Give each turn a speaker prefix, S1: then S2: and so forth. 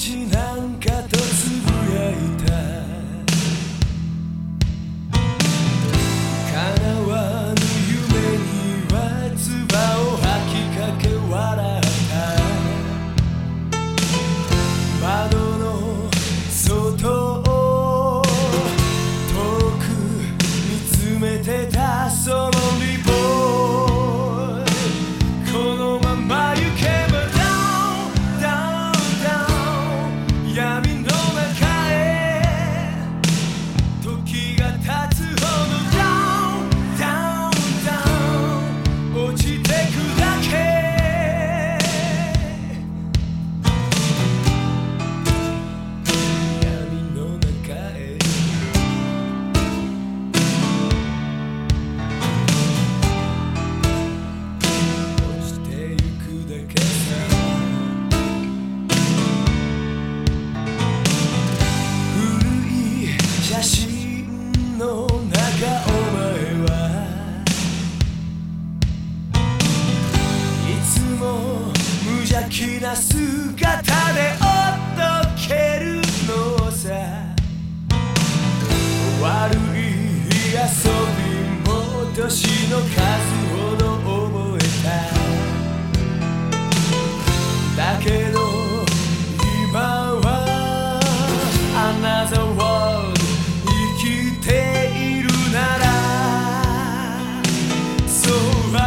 S1: 济南きな姿でおっとけるのさ。悪い遊びも年の数ほど覚えた。だけど今はあなたは生きているなら。そうは